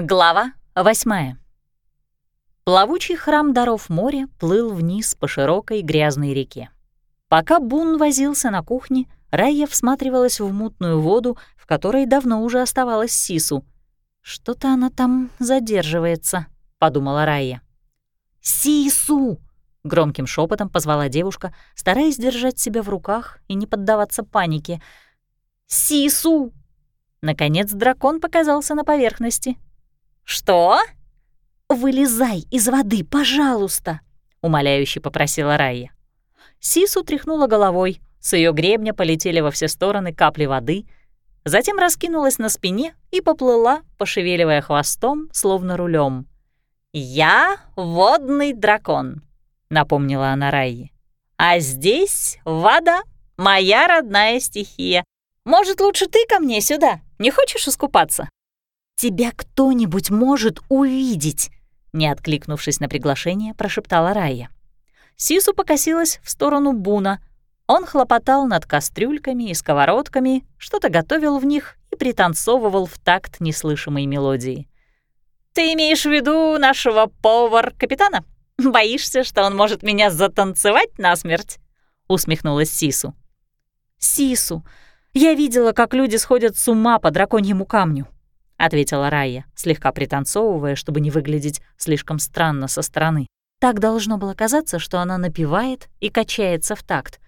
Глава восьмая. Плавучий храм даров моря плыл вниз по широкой грязной реке. Пока Бун возился на кухне, Райя всматривалась в мутную воду, в которой давно уже оставалась Сису. «Что-то она там задерживается», — подумала Райя. «Сису!» — громким шепотом позвала девушка, стараясь держать себя в руках и не поддаваться панике. «Сису!» Наконец дракон показался на поверхности. «Что?» «Вылезай из воды, пожалуйста!» — умоляюще попросила Райя. Сису тряхнула головой, с ее гребня полетели во все стороны капли воды, затем раскинулась на спине и поплыла, пошевеливая хвостом, словно рулем. «Я водный дракон», — напомнила она Райе. «А здесь вода, моя родная стихия. Может, лучше ты ко мне сюда? Не хочешь искупаться?» «Тебя кто-нибудь может увидеть!» Не откликнувшись на приглашение, прошептала Райя. Сису покосилась в сторону Буна. Он хлопотал над кастрюльками и сковородками, что-то готовил в них и пританцовывал в такт неслышимой мелодии. «Ты имеешь в виду нашего повар-капитана? Боишься, что он может меня затанцевать насмерть?» — усмехнулась Сису. «Сису, я видела, как люди сходят с ума по драконьему камню», — ответила Райя, слегка пританцовывая, чтобы не выглядеть слишком странно со стороны. Так должно было казаться, что она напевает и качается в такт.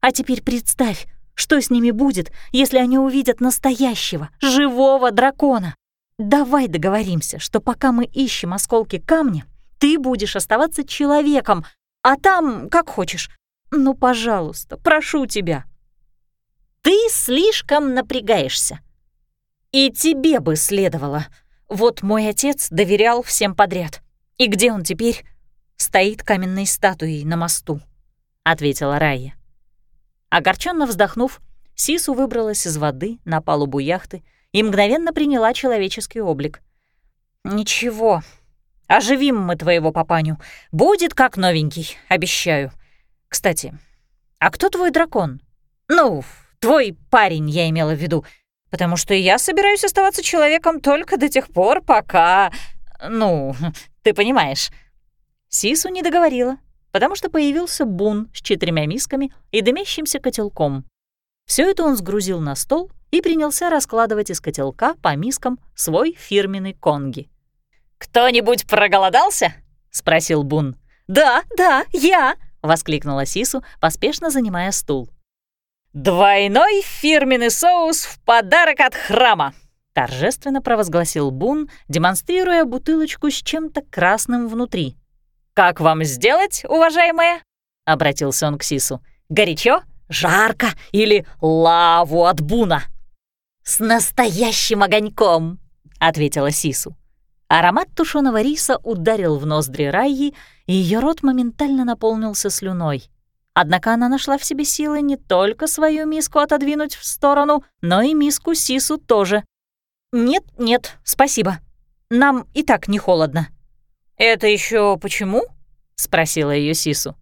А теперь представь, что с ними будет, если они увидят настоящего, живого дракона. Давай договоримся, что пока мы ищем осколки камня, ты будешь оставаться человеком, а там как хочешь. Ну, пожалуйста, прошу тебя. Ты слишком напрягаешься. И тебе бы следовало. Вот мой отец доверял всем подряд. И где он теперь? стоит каменной статуей на мосту», — ответила Райя. Огорченно вздохнув, Сису выбралась из воды на палубу яхты и мгновенно приняла человеческий облик. «Ничего, оживим мы твоего папаню. Будет как новенький, обещаю. Кстати, а кто твой дракон? Ну, твой парень, я имела в виду, потому что я собираюсь оставаться человеком только до тех пор, пока... Ну, ты понимаешь». Сису не договорила, потому что появился Бун с четырьмя мисками и дымящимся котелком. Все это он сгрузил на стол и принялся раскладывать из котелка по мискам свой фирменный конги. «Кто-нибудь проголодался?» — спросил Бун. «Да, да, я!» — воскликнула Сису, поспешно занимая стул. «Двойной фирменный соус в подарок от храма!» — торжественно провозгласил Бун, демонстрируя бутылочку с чем-то красным внутри. «Как вам сделать, уважаемая?» — обратился он к Сису. «Горячо? Жарко? Или лаву от буна?» «С настоящим огоньком!» — ответила Сису. Аромат тушеного риса ударил в ноздри Райи, и ее рот моментально наполнился слюной. Однако она нашла в себе силы не только свою миску отодвинуть в сторону, но и миску Сису тоже. «Нет, нет, спасибо. Нам и так не холодно», «Это еще почему?» — спросила ее Сису.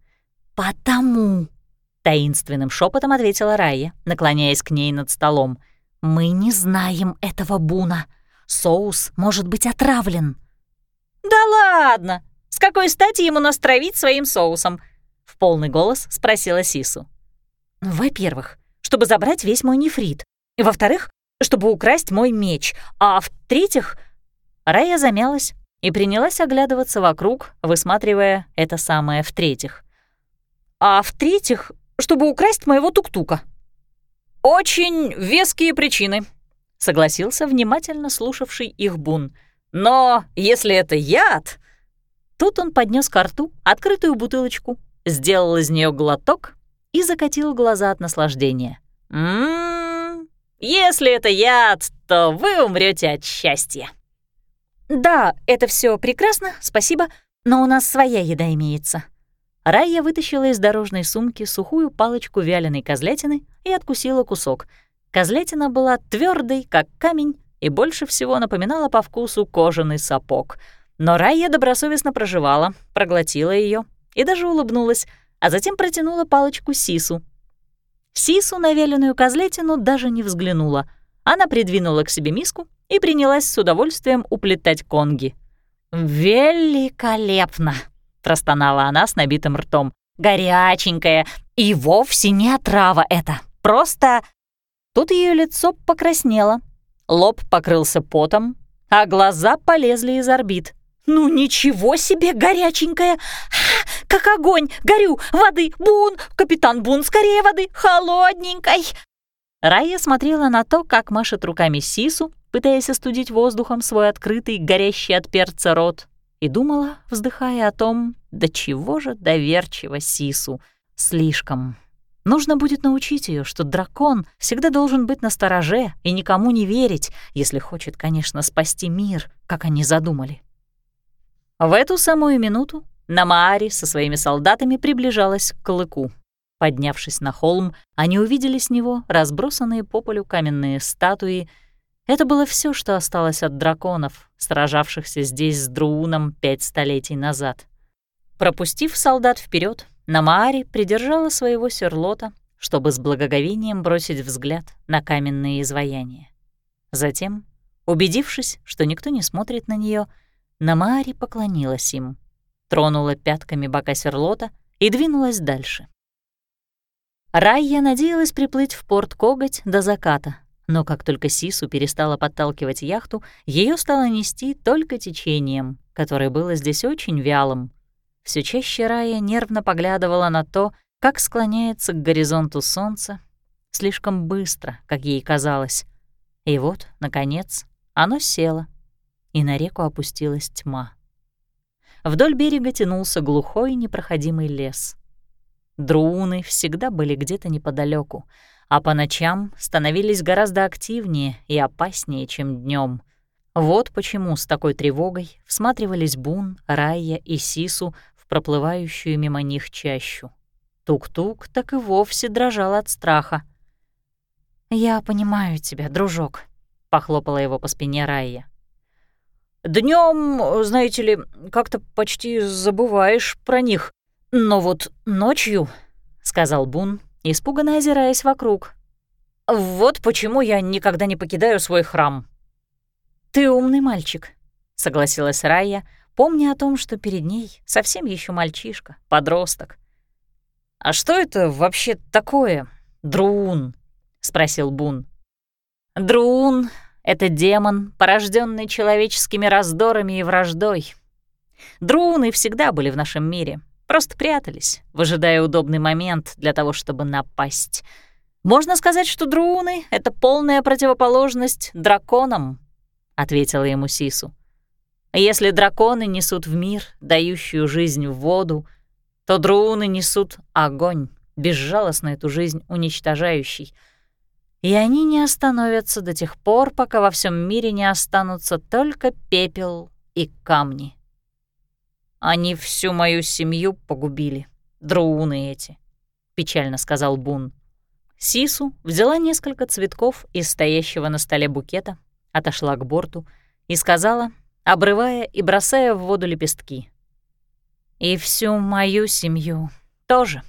«Потому», — таинственным шепотом ответила Райя, наклоняясь к ней над столом. «Мы не знаем этого Буна. Соус может быть отравлен». «Да ладно! С какой стати ему нас травить своим соусом?» — в полный голос спросила Сису. «Во-первых, чтобы забрать весь мой нефрит. Во-вторых, чтобы украсть мой меч. А в-третьих...» Рая замялась, и принялась оглядываться вокруг, высматривая это самое в-третьих. А в-третьих, чтобы украсть моего тук-тука. «Очень веские причины», — согласился внимательно слушавший их Бун. «Но если это яд...» Тут он поднес к рту открытую бутылочку, сделал из нее глоток и закатил глаза от наслаждения. «М-м-м, если это яд, то вы умрете от счастья». «Да, это все прекрасно, спасибо, но у нас своя еда имеется». Райя вытащила из дорожной сумки сухую палочку вяленой козлятины и откусила кусок. Козлятина была твердой, как камень, и больше всего напоминала по вкусу кожаный сапог. Но Райя добросовестно проживала, проглотила ее и даже улыбнулась, а затем протянула палочку Сису. Сису на вяленую козлятину даже не взглянула. Она придвинула к себе миску и принялась с удовольствием уплетать конги. «Великолепно!» — простонала она с набитым ртом. «Горяченькая! И вовсе не отрава это! Просто...» Тут ее лицо покраснело, лоб покрылся потом, а глаза полезли из орбит. «Ну ничего себе, горяченькая! Как огонь! Горю! Воды! Бун! Капитан Бун, скорее воды! Холодненькой!» Рая смотрела на то, как машет руками Сису, пытаясь остудить воздухом свой открытый, горящий от перца рот, и думала, вздыхая о том, до чего же доверчиво Сису. Слишком. Нужно будет научить ее, что дракон всегда должен быть на стороже и никому не верить, если хочет, конечно, спасти мир, как они задумали. В эту самую минуту Намаари со своими солдатами приближалась к клыку. Поднявшись на холм, они увидели с него разбросанные по полю каменные статуи. Это было все, что осталось от драконов, сражавшихся здесь с Друуном пять столетий назад. Пропустив солдат вперед, Намаари придержала своего серлота, чтобы с благоговением бросить взгляд на каменные изваяния. Затем, убедившись, что никто не смотрит на нее, Намаари поклонилась им, тронула пятками бока серлота и двинулась дальше. Райя надеялась приплыть в порт Коготь до заката, но как только Сису перестала подталкивать яхту, ее стало нести только течением, которое было здесь очень вялым. Все чаще Рая нервно поглядывала на то, как склоняется к горизонту солнце, слишком быстро, как ей казалось. И вот, наконец, оно село, и на реку опустилась тьма. Вдоль берега тянулся глухой непроходимый лес — Друуны всегда были где-то неподалеку, а по ночам становились гораздо активнее и опаснее, чем днем. Вот почему с такой тревогой всматривались Бун, Райя и Сису в проплывающую мимо них чащу. Тук-тук так и вовсе дрожал от страха. «Я понимаю тебя, дружок», — похлопала его по спине Райя. Днем, знаете ли, как-то почти забываешь про них», «Но вот ночью», — сказал Бун, испуганно озираясь вокруг, «вот почему я никогда не покидаю свой храм». «Ты умный мальчик», — согласилась Рая, помня о том, что перед ней совсем еще мальчишка, подросток. «А что это вообще такое, Друун?» — спросил Бун. «Друун — это демон, порожденный человеческими раздорами и враждой. Друуны всегда были в нашем мире, Просто прятались, выжидая удобный момент для того, чтобы напасть. Можно сказать, что друуны — это полная противоположность драконам, — ответила ему Сису. Если драконы несут в мир, дающую жизнь в воду, то друуны несут огонь, безжалостно эту жизнь уничтожающий. И они не остановятся до тех пор, пока во всем мире не останутся только пепел и камни. Они всю мою семью погубили, друуны эти», — печально сказал Бун. Сису взяла несколько цветков из стоящего на столе букета, отошла к борту и сказала, обрывая и бросая в воду лепестки. «И всю мою семью тоже».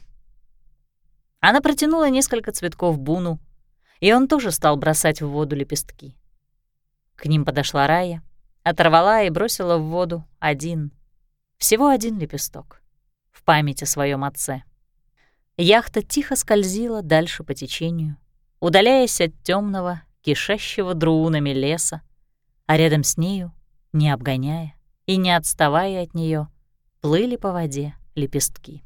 Она протянула несколько цветков Буну, и он тоже стал бросать в воду лепестки. К ним подошла Рая, оторвала и бросила в воду один — всего один лепесток. В память о своем отце. Яхта тихо скользила дальше по течению, удаляясь от темного, кишащего друунами леса, а рядом с нею, не обгоняя и не отставая от нее, плыли по воде лепестки.